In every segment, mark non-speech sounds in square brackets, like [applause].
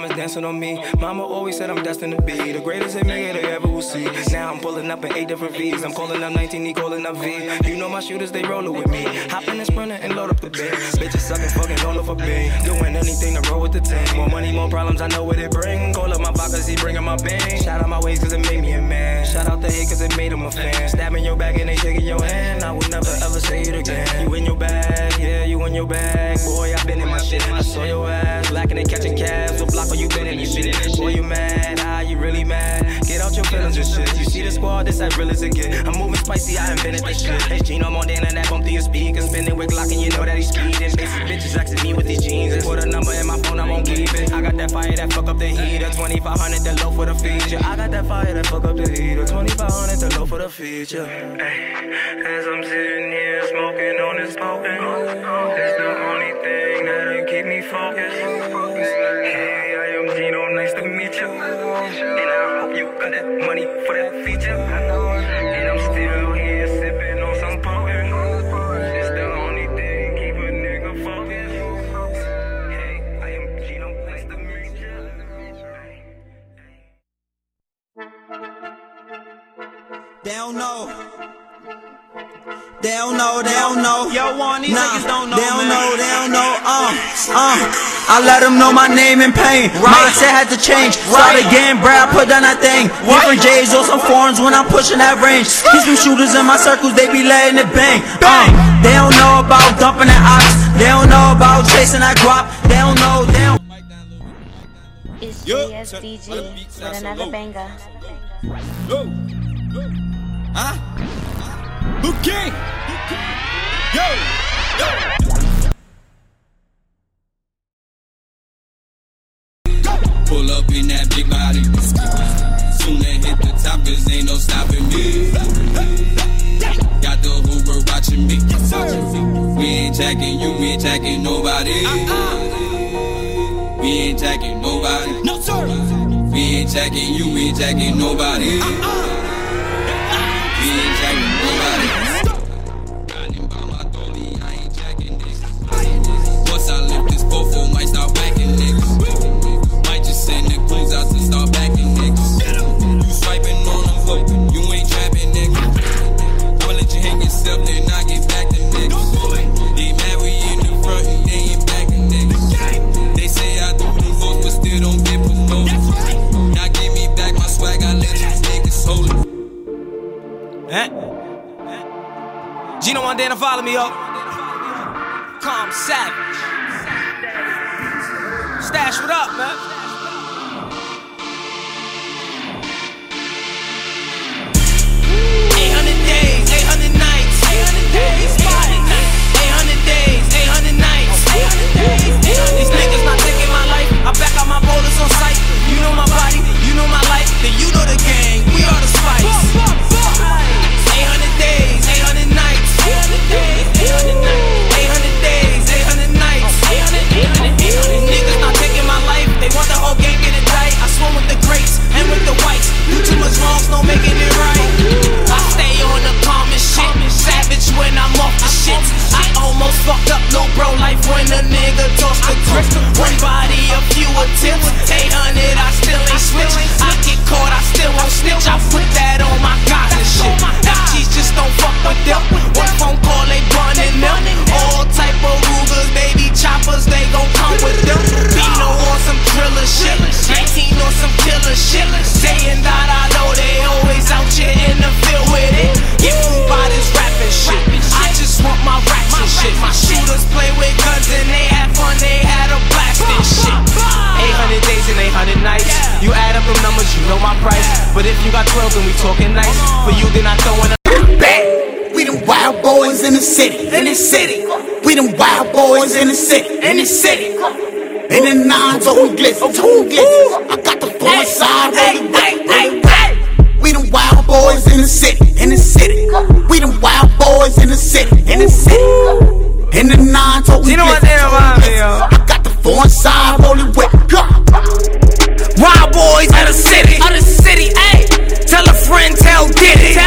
diamonds dancing on me. Mama always said I'm destined to be the greatest maker they ever will see. Now I'm pulling up in eight different V's. I'm calling up 19, he calling up V. You know my shooters, they rolling with me. Hop in the sprinter and load up the bed. Bitches sucking, fucking all over me. Doing anything to roll with the team. More money, more problems, I know what it bring. Call up my pockets, he bringing my bang. Shout out my ways, cause it made me a man. Shout out the hate, cause it made him a fan. Stabbing your back and they shaking your hand. I will never ever say it again. You in your bag, you in your bag. Boy, I been in my shit. I saw your ass, lacking and catching cabs. What block are you been in this shit? Boy, you mad, ah, you really mad. Get out your feelings and shit. You see the squad, this as real as it get. I'm moving spicy, I invented this shit. Hey, Gino Montana, that bump through your speakers. Spinning with Glock and you know that he's speeding. Basic bitches asking me with these jeans. Put a number in my phone, I won't keep it. I got that fire that fuck up the heater. 2500 the low for the feature. I got that fire that fuck up the heater. 2500 the low for the feature. As I'm sitting here smoking on this smoking, it's the only thing that'll keep me focused. Hey, I am Gino, nice to meet you. And I hope you got that money for that feature. And I'm still here sipping on some poker. It's the only thing keep a nigga focused. Hey, I am Gino, nice to meet don't know. Don't know, they don't know. Yo, Juan, these nah, niggas don't know, They don't man. know, they don't know. Uh, uh. I let them know my name and pain. My mindset had to change. Start again, bruh. I put down that thing. Different J's or some foreigns when I'm pushing that range. These new shooters in my circles, they be letting it bang. Uh, they don't know about dumping that ox. They don't know about chasing that guap. They don't know, they don't. It's Yo, JSDG let the beat sound with another banger. Yo, yo, huh? Luke King, yo, yo. Pull up in that big body. Soon as hit the top, cause ain't no stopping me. Got the Hoover watching me. We ain't jacking you, we ain't jacking nobody. We ain't jacking nobody. No, sir. We ain't jacking you, we ain't jacking nobody. Uh-uh. Montana, follow me up. Calm Savage. Stash, what up, man? 800 days, 800 nights, 800 days, 800 nights, 800 days, 800 These niggas not taking my life. I back out my boulders on sight. You know my body, you know my life, then you know the gang. We are the spice. But if you got 12, then we talking nice. For you, then I throw in a Bang. We them wild boys in the city, in the city. We them wild boys in the city, in the city. In the nines, oh, on glitz, oh, on glitz. I got the four side, rolling with, rolling with. We them wild boys in the city, in the city. We them wild boys in the city, in the city. In the nines, oh, on You know what they on remind me glitz. of? I got the four side, rolling with. Wild boys of the city, of the city, ayy. Tell a friend, tell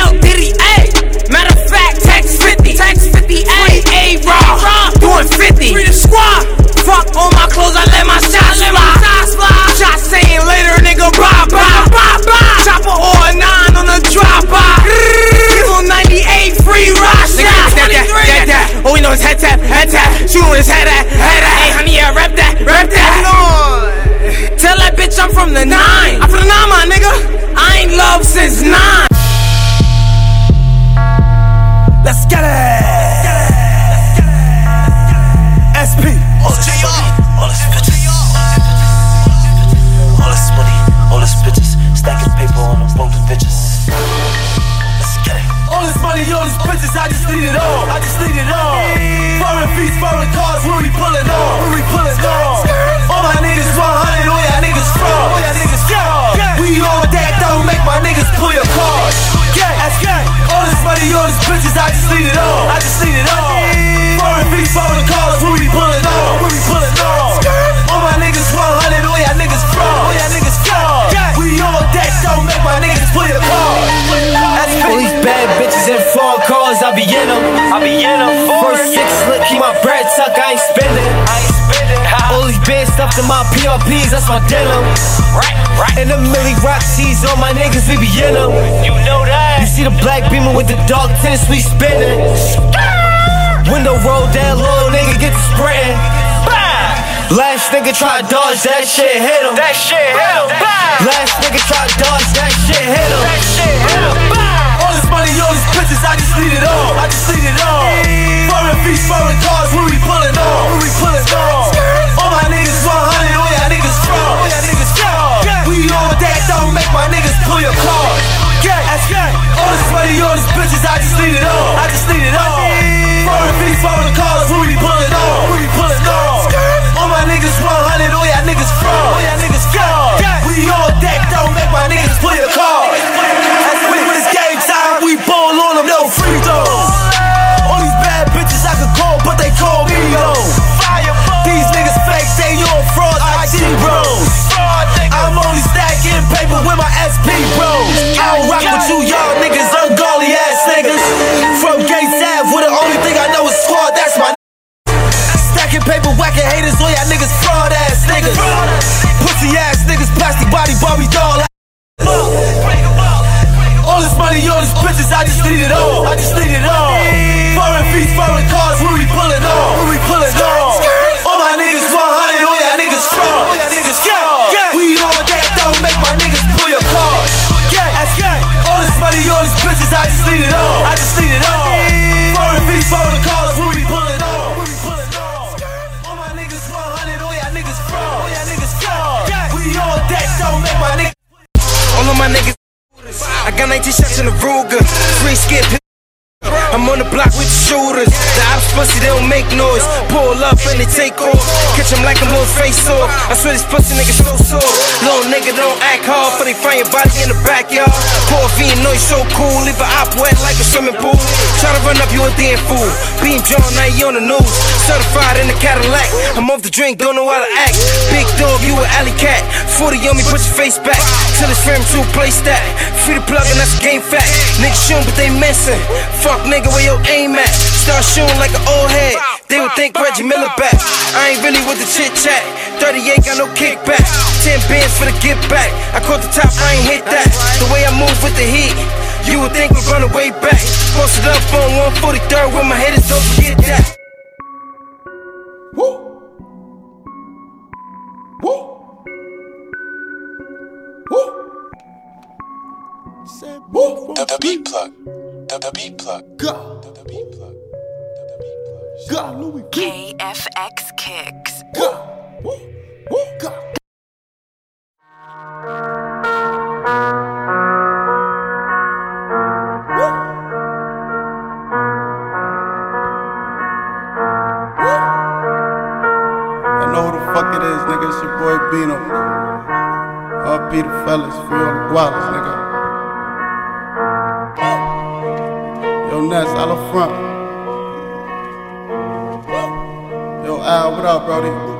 in my PRPs, that's my denim. Right, right. And the Millie Rock tees on my niggas, we be in them. You know that. You see the black beamer with the dark tints, we spinning. Window roll down low, nigga get to sprinting. Last nigga try to dodge, that shit hit him. That shit hit him. Last nigga try to dodge, that shit hit him. That shit hit him. All this money, all these bitches, I just need it all. I just need it all. Foreign fees, foreign cars, we pullin' on? Where we pullin' on? All my niggas 100, all niggas fraud. All y'all niggas fraud. We on that, don't make my niggas pull your card. That's. All this money, all these bitches, I just need it all. I just need it all. Foreign fees, foreign cars, where we pullin' on? Where we pullin' on? All my niggas 100, all y'all niggas fraud. All y'all niggas. We on body, Barbie doll. All this money, all these bitches, I just need it all. I just need it all. Foreign fees, foreign cars, got 19 shots in the Ruger. Free skip. I'm on the block with shooters. The ops pussy, they don't make noise. Pull up and they take off. Catch them like I'm face off. I swear this pussy nigga so sore. Little nigga don't act hard for they find your body in the backyard. Pour V and know you so cool. Leave a op wet like a swimming pool. Try to run up, you a damn fool. Being John, now you on the news. Certified in the Cadillac. I'm off the drink, don't know how to act. Big dog, you a alley cat. 40 on me, put your face back. Till it's frame two, play stack. Free the plug and that's game fact. Niggas shooting, but they missing. Fuck nigga, where your aim at? Start shooting like an old head. They would think Reggie Miller back. I ain't really with the chit chat. 38 got no kickback. 10 bands for the get back. I caught the top, I ain't hit that. The way I move with the heat. You would think we're running way back. Posted up on 143rd with my haters, don't forget that. The, the beat plug. Go. The, the beat plug. The, the beat plug. KFX Kicks. I know who the fuck it is, nigga. It's your boy Bino. RP the fellas, free all the gualas, Brody?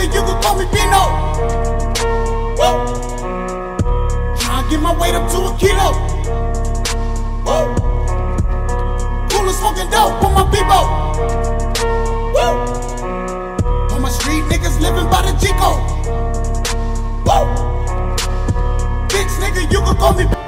Nigga, you can call me Pino. Whoa. Trying to get my weight up to a kilo. Whoa. Cooler smoking dope with my people. Woo. On my street, niggas living by the Chico. Woo. Bitch, nigga, you can call me.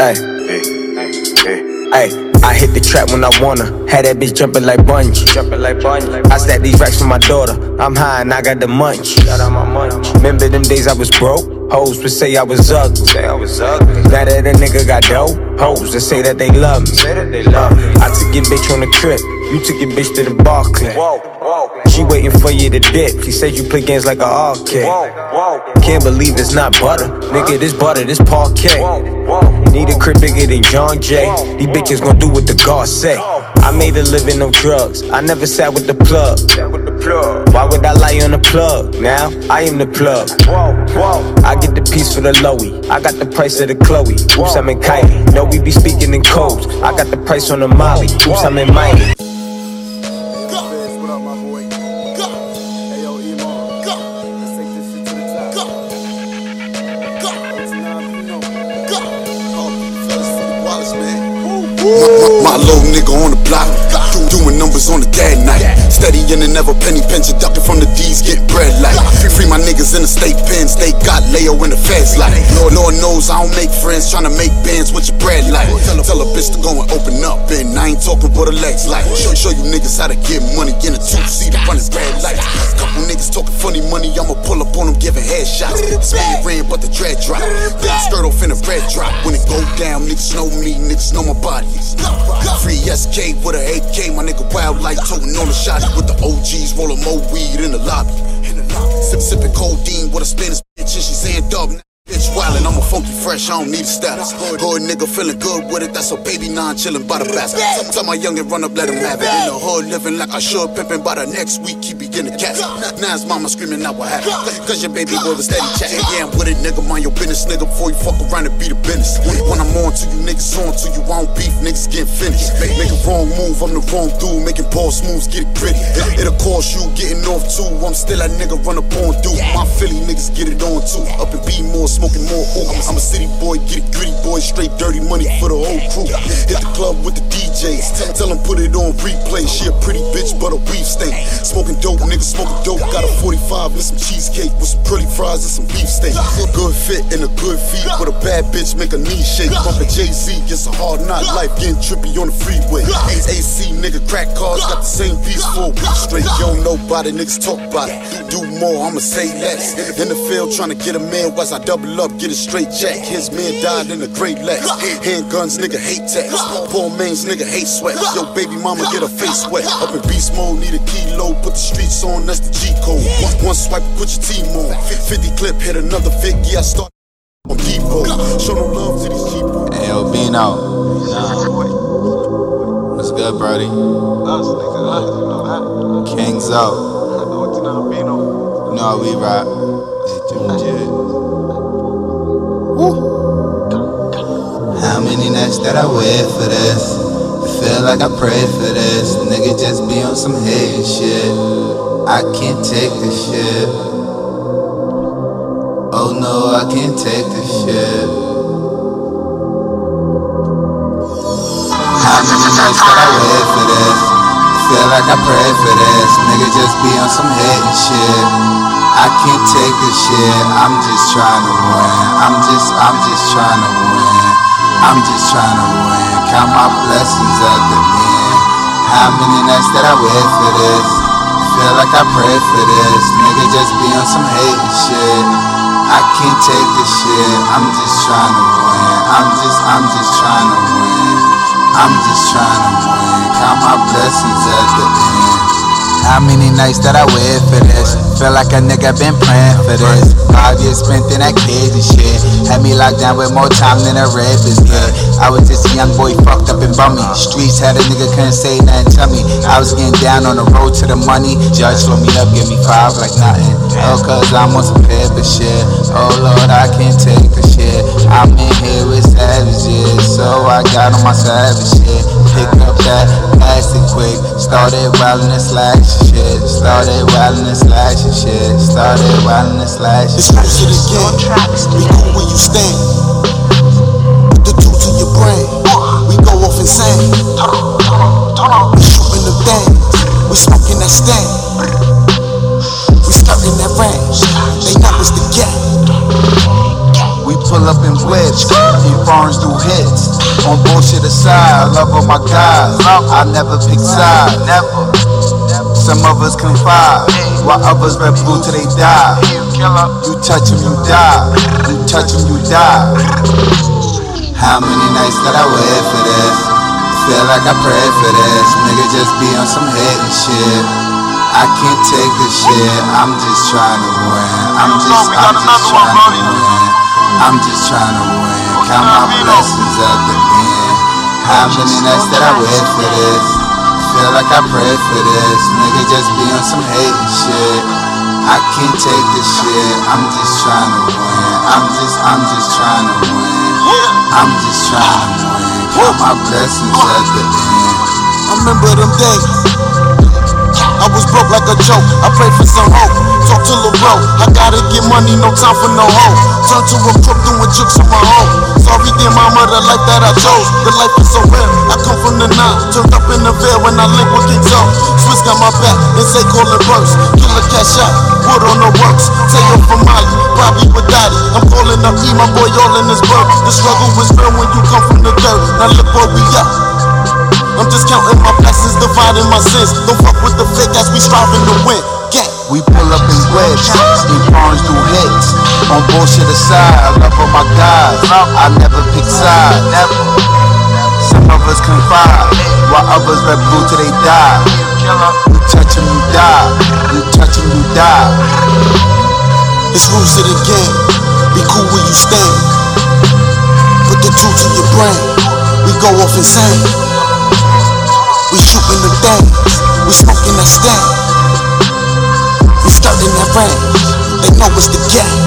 Hey, hey, hey. I hit the trap when I wanna. Had that bitch jumping like bungee. Jumping like bungee. I stack these racks for my daughter. I'm high and I got the munch. Remember them days I was broke? Hoes would say I was ugly. Say I was ugly. Now that a nigga got dope, hoes that say that they love me. Say that they love me. I took your bitch on the trip. You took your bitch to the bar clip. Whoa, whoa. She waiting for you to dip. She said you play games like a arcade. Can't believe it's not butter. Nigga, this butter, this parquet. Need a crib bigger than John Jay. These bitches gon' do what the gods say. I made a living on drugs. I never sat with the plug. Why would I lie on the plug? Now I am the plug. I get the piece for the Loey. I got the price of the Chloe. Oops, I'm in Kylie. No, we be speaking in codes. I got the price on the Molly. Oops, I'm in Miley. On the block, do, doing numbers on the dad night. Steady in and never penny pension, ducking from the D's, get bread like. Free my niggas in the state pens, they got Leo in the feds like. Lord, Lord knows I don't make friends, tryna make bands with your bread like. Tell, tell a bitch to go and open up, and I ain't talking for the legs like. Show, show you niggas how to get money in a two seat run his red light. Couple niggas talking funny money, I'ma pull up on them giving headshots. Spin ran, but the dread drop. The skirt off in a red drop. When it go down, niggas know me, niggas know my body. Free SK with a AK, my nigga wild like toting on the shot with the OGs, rolling more weed in the lobby. Sip, sipping codeine with a Spanish bitch, and she's saying dub. Bitch wildin', I'm a funky fresh, I don't need a status. Hood nigga feeling good with it, that's a baby non chillin' by the basket. Tell my youngin' run up, let him have it. In the hood, living like I should, pimpin' by the next week, he begin to catch. Now his mama screaming out what happened. Cause your baby boy was steady chatting. Yeah, I'm with it, nigga, mind your business, nigga, before you fuck around and be the business. When I'm on to you, niggas on to you, I don't beef, niggas getting finished. Make, make a wrong move, I'm the wrong dude, making ball moves, get it gritty. It, it'll cost you getting off too, I'm still that nigga run up on dude. My Philly niggas get it on too. Up and be more smoking more. Ooh, I'm a city boy, get it gritty boy, straight dirty money for the whole crew. Hit the club with the DJs, tell, them put it on replay. She a pretty bitch, but a beef steak. Smoking dope, nigga smoking dope. Got a 45 and some cheesecake with some pretty fries and some beef steak. Good fit and a good feet, with a bad bitch make a knee shake. Bumpin' Jay Z, it's a hard knock life, getting trippy on the freeway. AC nigga, crack cars, got the same piece for a week straight. Yo, nobody, niggas talk about it. Do more, I'ma say less. In the field, trying to get a man, whilst I double up, get a straight jack. His man died in a great Lex. Handguns, nigga, hate text. Poor man's nigga, hate sweat. Yo, baby mama, get her face wet. Up in beast mode, need a kilo, put the streets on, that's the G code. One, one swipe, put your team on. 50 clip, hit another 50, I start on Depot. Show no love to these cheap Hey, yo, Bino. What's good, Brody? Kings out. You know how we rock. How many nights that I wait for this? I Feel like I pray for this. Nigga just be on some hating shit. I can't take this shit. Oh no, I can't take this shit. How many nights that I wait for this? Feel like I pray for this. Nigga just be on some hating shit. I can't take this shit. I'm just trying to win. I'm just, I'm just trying to win. I'm just trying to win. Count my blessings at the end. How many nights that I wait for this? Feel like I pray for this. Nigga just be on some hating shit. I can't take this shit. I'm just trying to win. I'm just, I'm just trying to win. I'm just trying to win. Count my blessings at the end. How many nights that I wait for this? Feel like a nigga been praying for this. Five years spent in that and shit. Had me locked down with more time than a rapist. I was just a young boy fucked up and bummy. Streets had a nigga couldn't say nothing to me. I was getting down on the road to the money. Judge told me up, give me five like nothing. Oh, cause I'm on some paper shit. Oh Lord, I can't take the shit. I'm in here with savages, so I got on my savage shit. Pick up that plastic quick. Started wildin' and slashing shit. Started wildin' and slashing shit. Started wildin' and slashing It's music again. Be cool where you stand. Put the two to your brain. We go off insane. We shooting them things. We smoking that stand. We skirting that range. They know it's the game. We pull up in whips, in foreigns do hits. On bullshit aside, love of my guys. I never pick sides, never. Some of us confide, while others red blue till they die. You touch 'em, you die. You touch touch 'em, you die. How many nights that I wait for this? Feel like I pray for this. Nigga just be on some hating shit. I can't take this shit. I'm just trying to win. I'm just, I'm just trying to win. I'm just trying to win. Count my blessings at the end. How many nights that I wait for this? Feel like I pray for this. Nigga just be on some hating shit. I can't take this shit. I'm just trying to win. I'm just, I'm just trying to win. I'm just trying to win. Count my blessings at the end. I remember them days. I was broke like a joke. I prayed for some hope. Talk to Lil Bro. I gotta get money, no time for no hoe. Turn to a crook doing tricks on my own. Sorry, dear mama, the life that I chose. The life is so real. I come from the nine, turned up in the veil when I link with King Joe. Swiss got my back, and say callin' burst. Killer cash out, wood on the works. Take off from Mali, Bobby with Daddy. I'm calling up E, my boy, all in his bird. The struggle is real when you come from the dirt. Now look where we at. I'm just counting my blessings, dividing my sins. Don't fuck with the fake as we striving to win. Yeah. We pull up in whips, in barns do hits. On bullshit aside, love of my guys. I never pick sides, never. Some of us confide, while others red blue till they die. You touch 'em, you die. You touch 'em, you die. It's rules of the game. Be cool where you stand. Put the two to your brain. We go off insane. Shooting the things. We smoking that stand. We skirting that range. They know it's the game.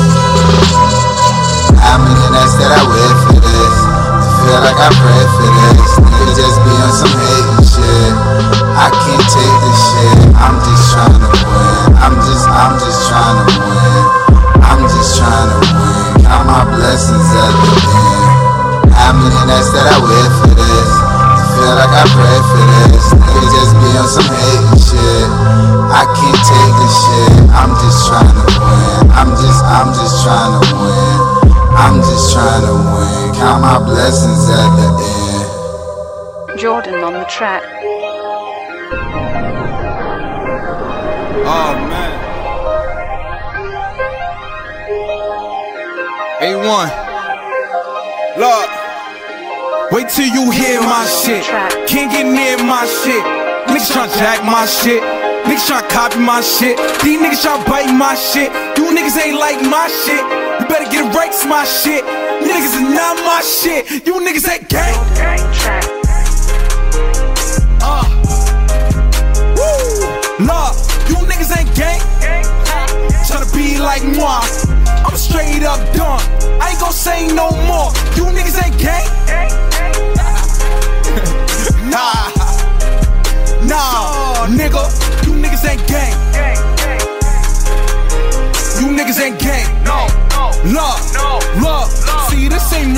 How many nights that I wait for this? Feel like I pray for this. Nigga just be on some hating shit. I can't take this shit. I'm just trying to win. I'm just, I'm just trying to win. I'm just trying to win. Count my my blessings at the end. How many nights that I wait for this? I feel like I pray for this. Nigga just be on some hating shit. I can't take this shit. I'm just trying to win. I'm just, I'm just trying to win. I'm just trying to win. Count my blessings at the end. Jordan on the track. Oh man. A1. Look. Wait till you hear my shit. Can't get near my shit. Niggas tryna jack my shit. Niggas tryna copy my shit. These niggas tryna bite my shit. You niggas ain't like my shit. You better get right, it's my shit. You niggas is not my shit. You niggas ain't gang. Uh. Woo. Look, you niggas ain't gang. Tryna be like moi. I'm straight up done. I ain't gon' say no more. You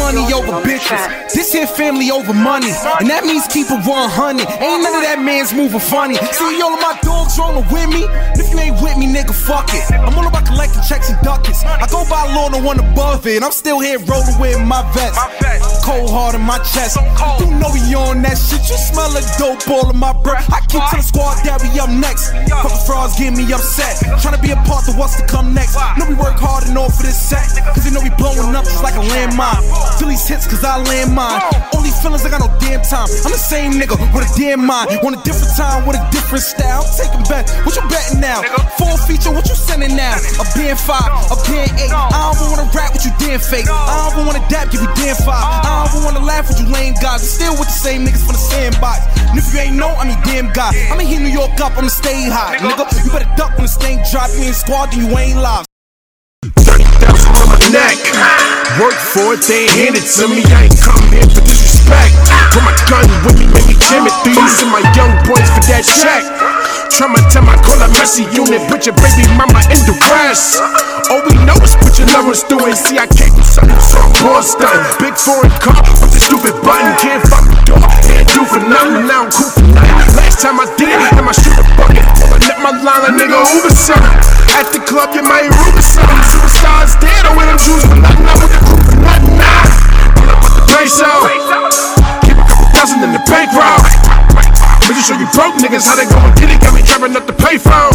money over bitches. This here family over money. And that means keep it 100. Ain't none of that man's moving funny. See, all of my dogs rolling with me. If you ain't with me, nigga, fuck it. I'm all about collecting checks and ducats. I go by law, no one above it. I'm still here rolling with my vest. Cold heart in my chest. You know you on that shit. You smell like dope all in my breath. I keep telling squad that we up next. Fucking frauds get me upset. Trying to be a part of what's to come next. Know we work hard and all for this set. Cause you know we blowing up just like a landmine. Feel these hits cause I land mine. All these feelings, I got no damn time. I'm the same nigga with a damn mind. Want a different time with a different style. I'm taking bet. What you betting now? Full feature, what you sending now? A band five, a band eight. I don't wanna rap with you damn fake. I don't wanna dap, give you damn five. I don't wanna laugh with you lame guys. I'm still with the same niggas from the sandbox. And if you ain't know, I'm your damn guy. I'ma heat New York up, I'ma stay high. Nigga, you better duck when the stain drop. You ain't squad, then you ain't live. Thousand on my neck. Work for it, they hand it to me. I ain't come here for disrespect. Put my gun with me, make me jam it. These are my young boys for that check. Trauma I call a messy unit. Put your baby mama in the rest. All we know is put your lovers through it. See, I can't do something so I'm. Big foreign car with the stupid button. Can't fuck the door. Can't do for nothing. Now I'm cool for nothing. Last time I did it, had my shooter bucket. I let my line a nigga over something. At the club, you might root or something. Superstars dead, or with them Jews for nothing. I'm with the crew for nothing now. Pull up with the peso. Keep a couple thousand in the bankroll. Bitch, show you broke niggas how they gon' get it. Got me driving up the payphone.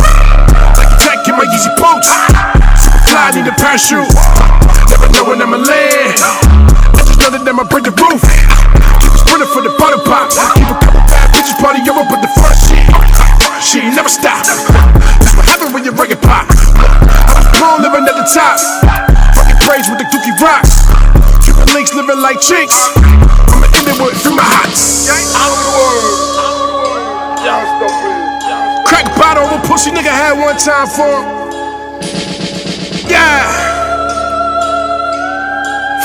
Like a tech in my easy boots. Super fly, need a parachute. Never know when I'ma land. I just know that I'ma break the roof. Keep a sprinter for the butter pop. Keep a couple bad bitches party over, but the first shit. She never stop. That's what happen when you break it pop. I was born living at the top. Fucking praise with the dookie rocks. Cuban links living like chicks. I'ma end it with through my hots. Out of the world. A pussy nigga had one time for. Yeah.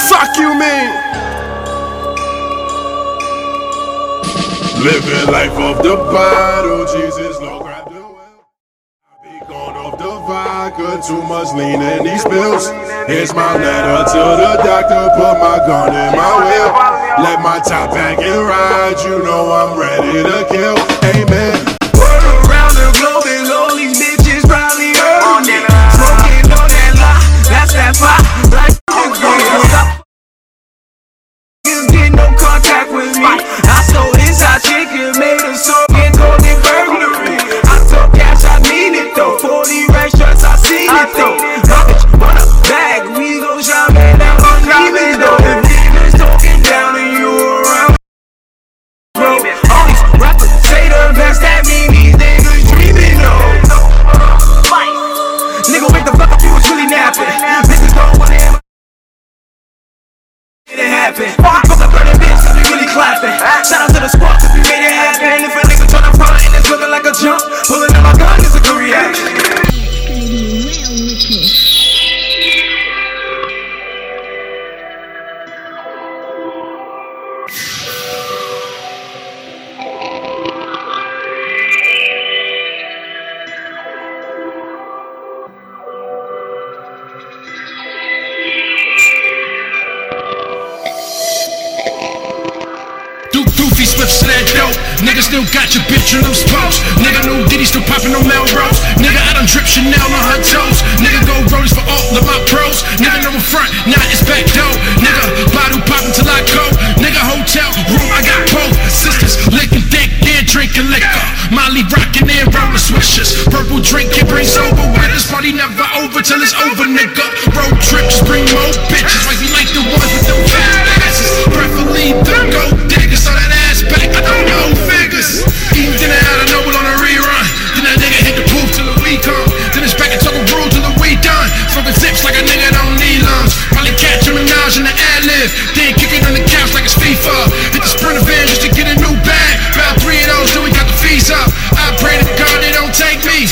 Fuck you, man. Living life off the bottle, Jesus, Lord, grab the well. I be gone off the vodka, too much lean in these pills. Here's my letter to the doctor, put my gun in my wheel. Let my top back and ride, you know I'm ready to kill. Amen. Still got your bitch on them spokes. Nigga, no Diddy still popping on Melrose. Nigga, I done drip Chanel on her toes. Nigga, go rollies for all of my pros. Nigga, no front, now it's back door. Nigga, bottle popping till I go. Nigga, hotel room, I got both sisters licking dick and drinking liquor. Molly rocking and roller swishers. Purple drink brings over with us. Party never over till it's over, nigga. Road trips bring more bitches. Why you like the ones with them fat asses? Preferably the gold diggers. So that ass back, I don't know figures. Eating dinner out of Noble on a rerun. Then that nigga hit the booth till the week come. Then it's back and talk a rule till the week done. Smoking zips like a nigga don't need lungs. Probably catch a Minaj in the ad lib. Then kick it on the couch like it's FIFA. Hit the sprinter van just to get a new bag. About three of those till we got the fees up. I pray to God they don't take me.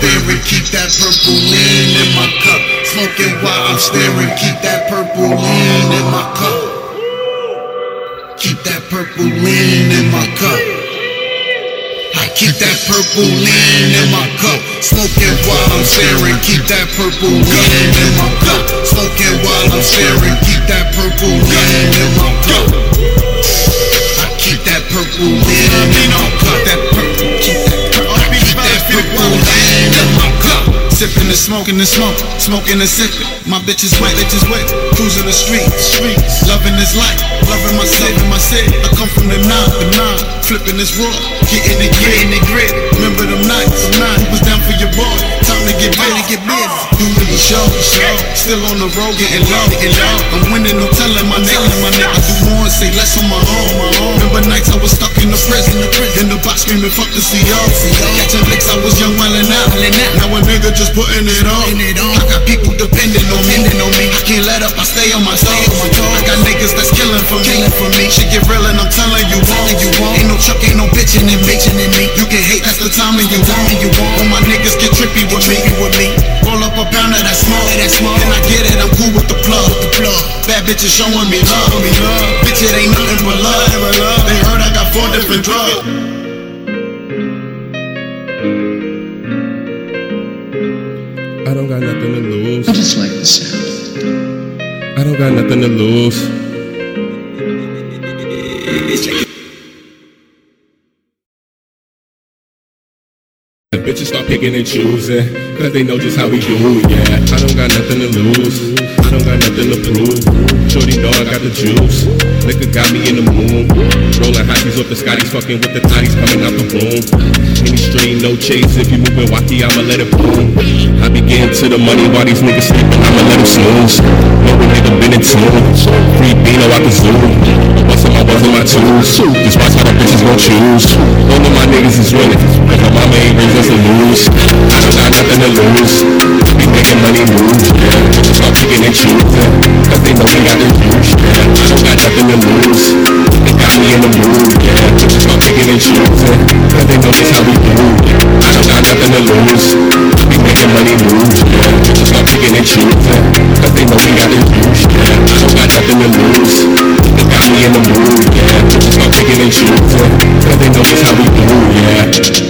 Staring, keep that purple lean in my cup. Smoking while I'm staring, keep that purple lean in my cup. Keep that purple lean in my cup. I keep that purple lean in my cup. Smoking while I'm staring, keep that purple lean in my cup. Smoking while I'm staring, keep that purple lean in my cup. I keep that purple lean in my cup. That purple in my cup. Sipping and smoking and smoke, smoking and sipping. My bitch is white, bitch is wet. Cruising the streets, streets. Loving this life, loving myself and my city. I come from the nine, the nine. Flipping this raw, getting it getting it grit. Remember them nights, nine. Was down for your boy. To get busy, get busy. Doing the show, show. Still on the road, getting low, getting low. I'm winning, no telling my nigga, my nigga. I do more and say less on my own, my own. Remember nights I was stuck in the prison, in the box screaming fuck the CO. Catching licks, I was young, wildin' out. Now a nigga just putting it on. I got people depending on me. I can't let up, I stay on my toes. I got niggas that's killing for me. Shit get real and I'm telling you won't. Ain't no truck, ain't no bitchin' in me. You can hate, that's the time and you want. All my niggas get trippy with me. Roll up a pound of that smoke. Then I get it, I'm cool with the plug. Bad bitches showing me love. Bitch, it ain't nothing but love. They heard I got four different drugs. I don't got nothing to lose. I just like the sound. I don't got nothing to lose. Bitches start picking and choosing, cause they know just how we do, yeah. I don't got nothing to lose, I don't got nothing to prove. Shorty dog got the juice, liquor got me in the mood. Rolling hotties off the Scotties, fucking with the thotties coming out the room. Any straight, no chase, if you moving wacky, I'ma let it boom. I be getting to the money while these niggas sleeping, I'ma let them snooze. No nigga been in tune, free Beano out the zoo. What's my, what's in my tools? Just watch how the bitches gon' choose. All of my niggas is winning, but my mama ain't raised us to lose. I don't got nothing to lose. Be making money move. Start picking and choosing, cause they know we got the juice, got nothing to lose. They got me in the mood. Start picking and choosing, cause they know this how we do. I don't got nothing to lose. Be making money move. Start picking and choosing, cause they know we got the juice, got nothing to lose. They got me in the mood. Start picking and choosing, cause they know this how we do, yeah.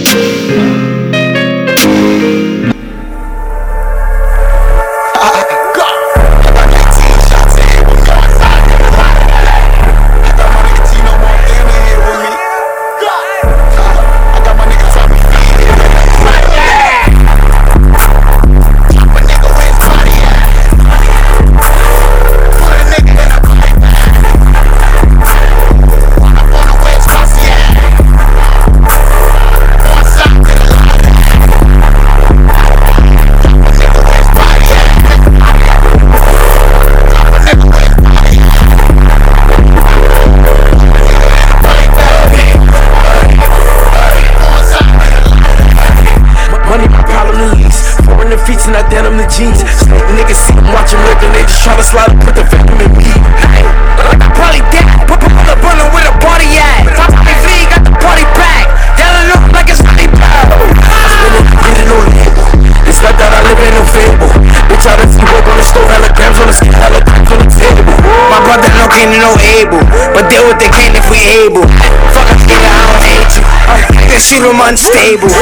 Shoot him unstable.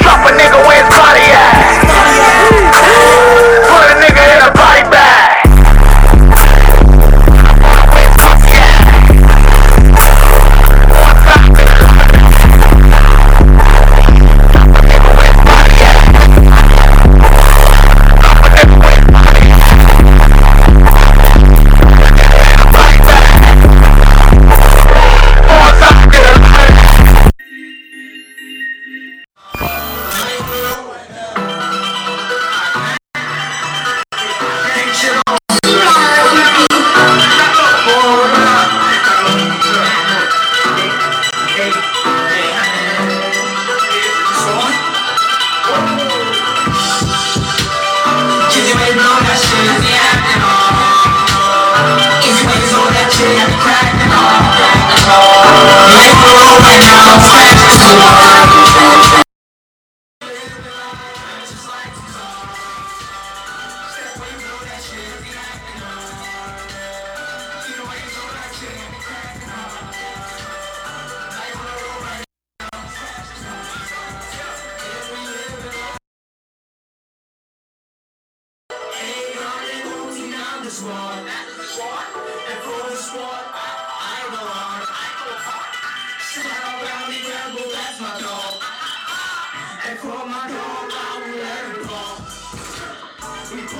Drop a nigga where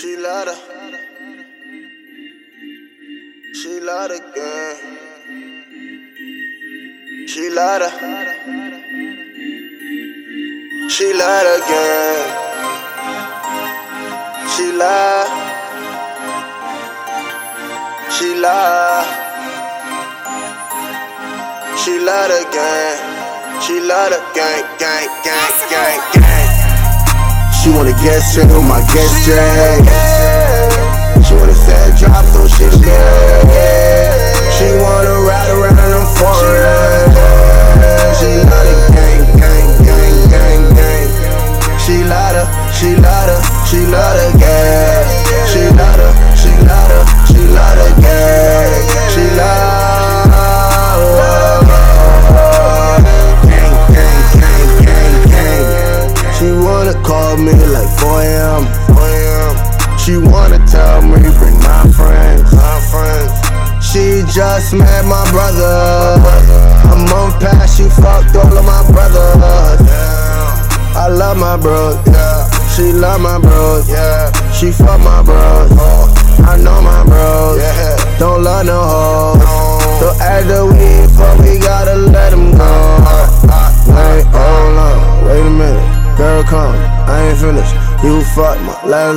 She the, she the game. She the, she the game. She love, she love, she the gang. She love the gang, gang, gang, gang, gang. She wanna get straight on my get straight. She wanna sad drop again. She wanna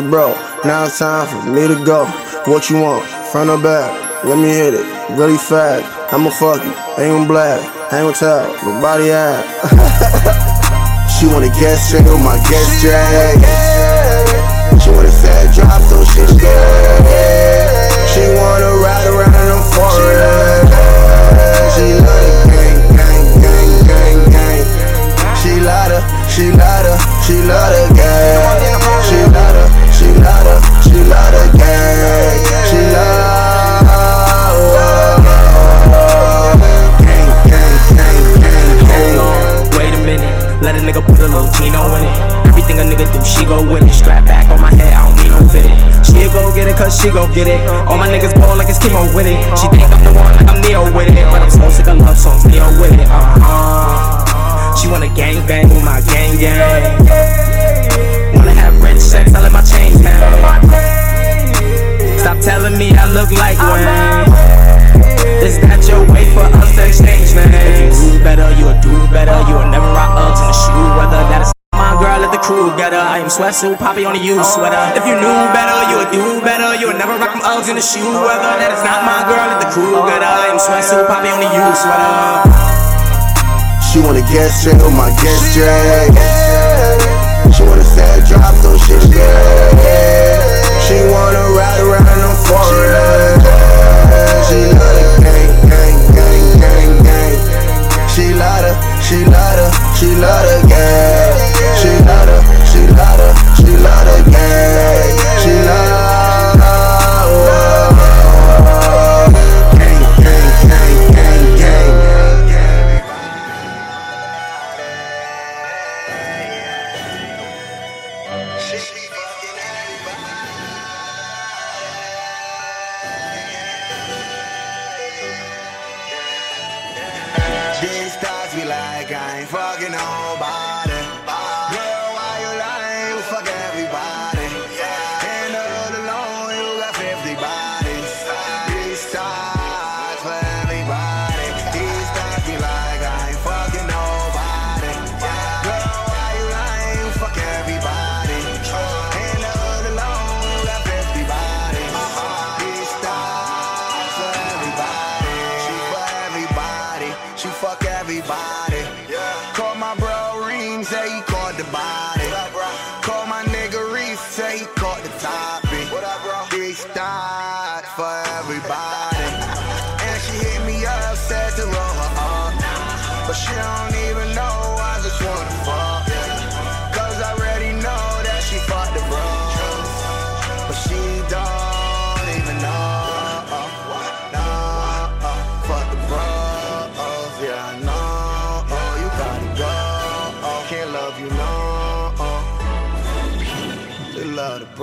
bro. Now it's time for me to go. What you want? Front or back? Let me hit it really fast. I'ma fuck you, ain't gon' black, ain't gon' tell nobody. [laughs] She wanna get straight on my get straight. She wanna fat drop those shit again. She wanna ride around in them foreign. She love the gang, gang, gang, gang, gang. She love the, she love the, she love the gang. Nigga put a little Tino in it. Everything a nigga do, she go with it. Strap back on my head, I don't need no fitted. She go get it, cause she go get it. All my niggas ball like it's chemo with it. She think I'm the one like I'm Neo with it. But I'm so sick of love songs, Neo with it. Uh huh. She wanna gang bang with my gang gang. Wanna have rich sex, I let my chains hang. Stop telling me I look like Wayne. Is that your way for us to exchange names? If you do better, you'll do better. You'll never rock Uggs in the shoe weather. That is my girl, let the crew get her. I am sweatsuit, poppy on a used sweater. If you knew better, you would do better. You would never rock them Uggs in the shoe weather. That is not my girl at the crew gutter. In sweatsuit, poppy on a used sweater. She wanna get straight on my get straight. She wanna say drop those shit. She wanna ride around on foreign. She love she love the, she love the gang. She love the, she love the, she love the gang. She love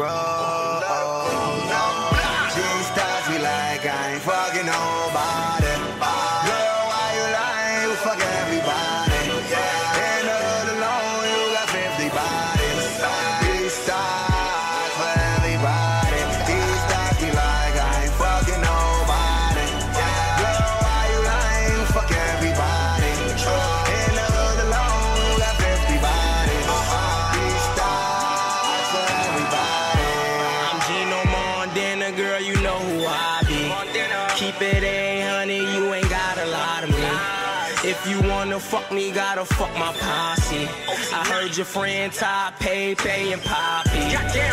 love my posse. I heard your friend Ty, Pay, Pay, and Poppy.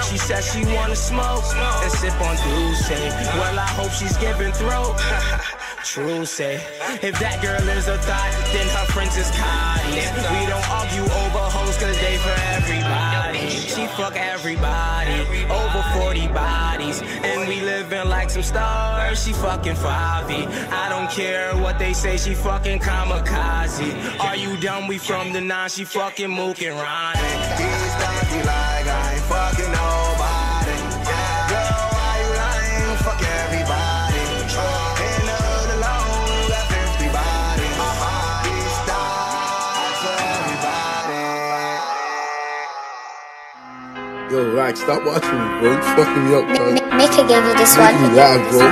She said she wanna smoke and sip on Douce. Well, I hope she's giving throat. [laughs] True say, if that girl is a thought, then her friends is Cotties. We don't argue over hoes, cause they for everybody. She fuck everybody, over 40 bodies. And we living like some stars, she fucking Favi. I don't care what they say, she fucking kamikaze. Are you dumb? We from the nine, she fucking Mook and Ronnie. Yo, Rack, stop watching me, bro. You fucking me up, bro. Mika gave you this Making one. me laugh, bro.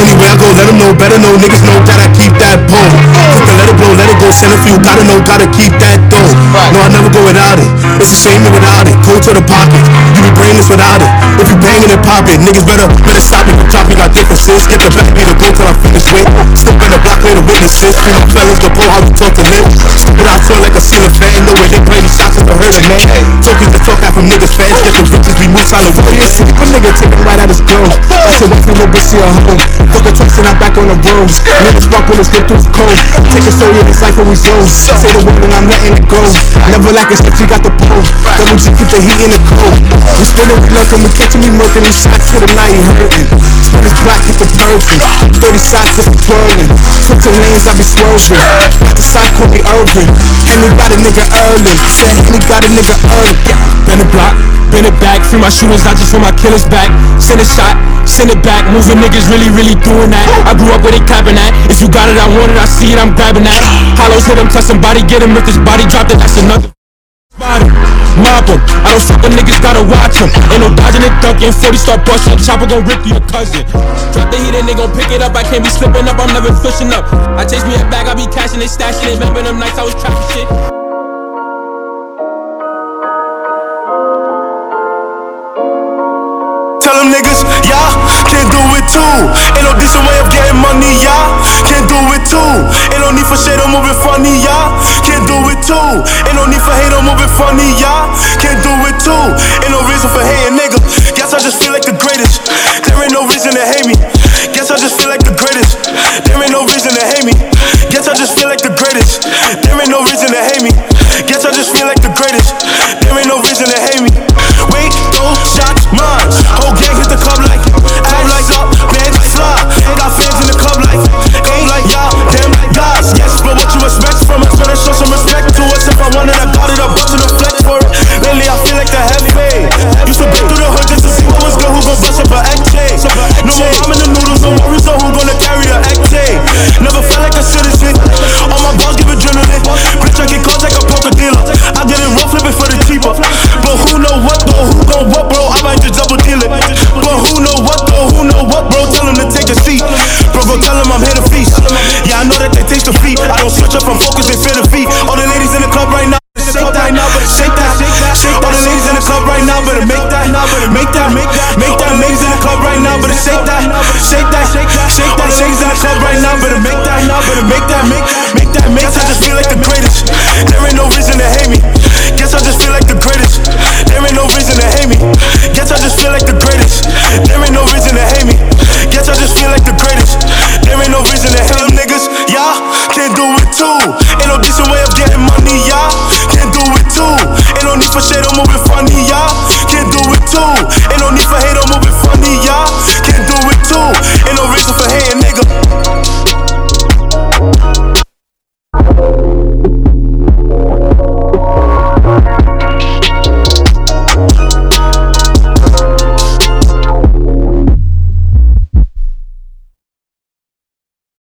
Anyway, I go let them know, better know, niggas know that I keep that pole. Quick to let it blow, let it go, send a few, gotta know, gotta keep that dough. No, I never go without it. It's a shame me without it. Cold to the pocket, you be brainless without it. If you banging and pop it, niggas better, better stop it. Drop me got differences, get the back me the go till I finish with. Still better block play the witnesses. Free my fellas, the pull how we talk to them. Stupid, I feel like a ceiling fan. No way they play these shots, I heard it, man. Talking the talk out from niggas fans, get the riches, we move solid warriors. Sleep a nigga, take him right out his clothes. I said, what's no bitch, see a home. Fuck a twice and I'm back on the road. Niggas rock when it's good through the cold. Take it serious, it's life when we flow. Say the word and I'm letting it go. Never like a shit, you got the pole. Double G, keep the heat in the cold. We spinning, we lurking, we catching me murking. These shots for the night hurting. Spin this black, hit the perfect. 30 shots, hit the twirling. Switching lanes, I be swerving. The side, call me Irvin. Henry got a nigga early. Said Henry got a nigga early. Been a block, been it back. Free my shooters, not just for my killers back. Send a shot, send it back. Moving niggas really, really doing that. I grew up where they clapping at. If you got it, I want it, I see it, I'm grabbing that. Hollows hit him, touch somebody, get him. If this body dropped it, that's another body. Mob 'em. I don't fuck with niggas, gotta watch 'em. Ain't no dodging and ducking. 40 start busting. Chopper gon' rip you your cousin. Drop the heat and they gon' pick it up. I can't be slipping up, I'm never pushing up. I chase me a bag, I be cashing it, stashing it. Remember them nights I was trapping shit. Tell them niggas, y'all can't do it too. Ain't no decent way of getting money, y'all do it too. Ain't no need for shade, I'm moving funny, y'all can't do it too. Ain't no need for hate, I'm moving funny, y'all can't do it too. Ain't no reason for hating, nigga. Guess I just feel like the greatest. There ain't no reason to hate me. Guess I just feel like the greatest. There ain't no reason to hate me. Guess I just feel like the greatest. There ain't no reason to hate me. Guess I just feel like the greatest. There ain't no reason to hate me. Wait, oh, no shots, mine. But what you expect from us? Better show some respect to us. If I wanted, I got it, I'm busting a flex for it. Lately, I feel like the heavy. Used to go through the hood just to